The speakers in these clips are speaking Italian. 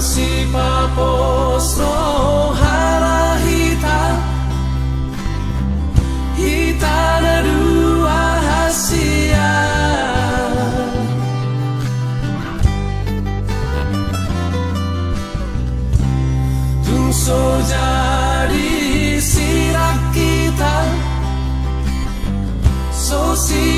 si papostro harahita Hita. Na dua hasia. Tungso jadi sirak kita. So sinirang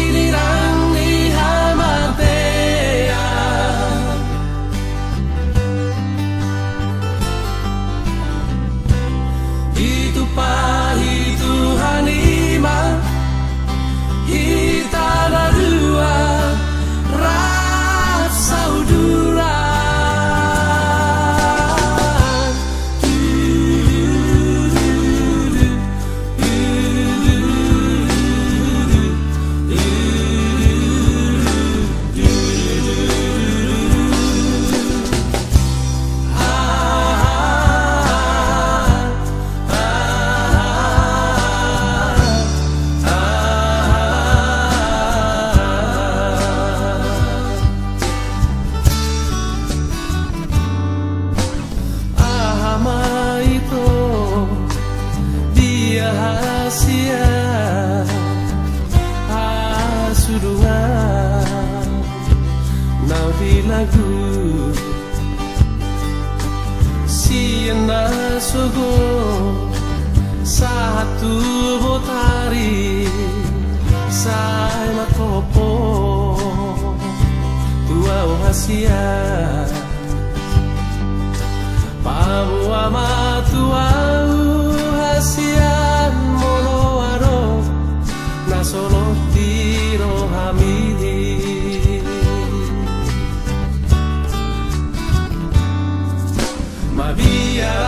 Satu botari Sai makopo Tua hasia Pamu amatua hasian mono aro na solo tiro hamidi Ma via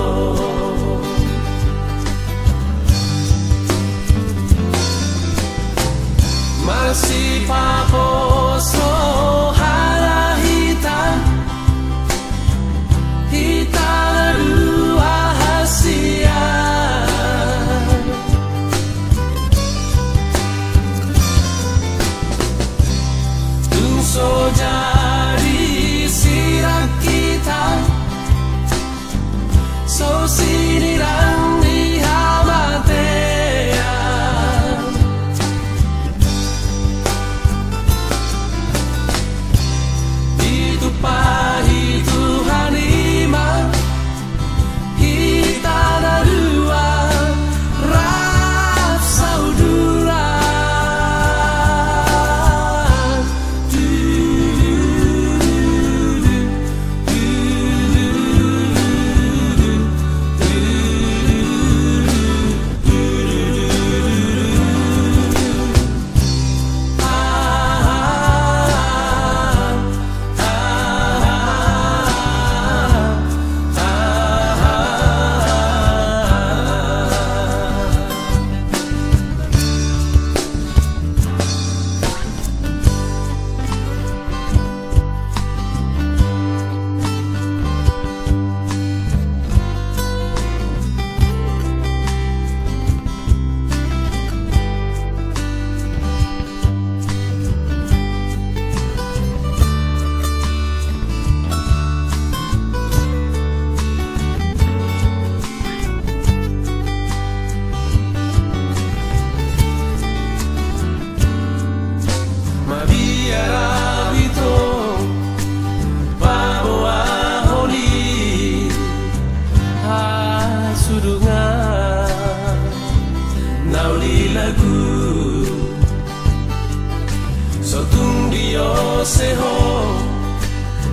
você errou,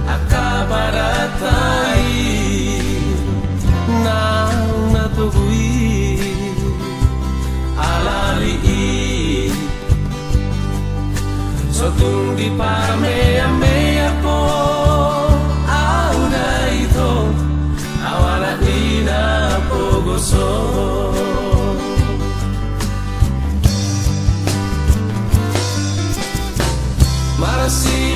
acabará aí na na togui alali. Só tundi para me ame. assim.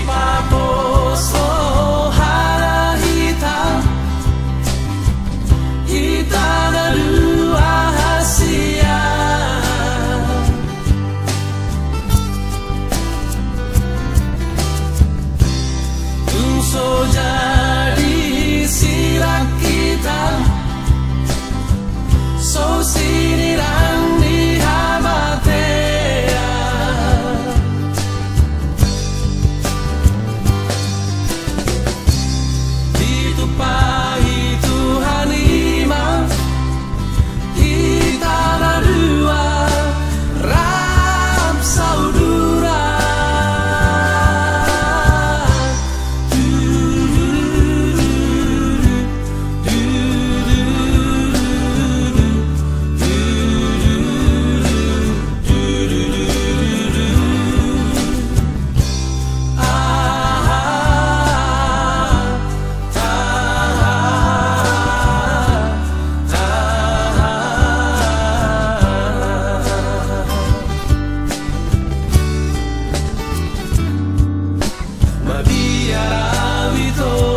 cambiar hábitos.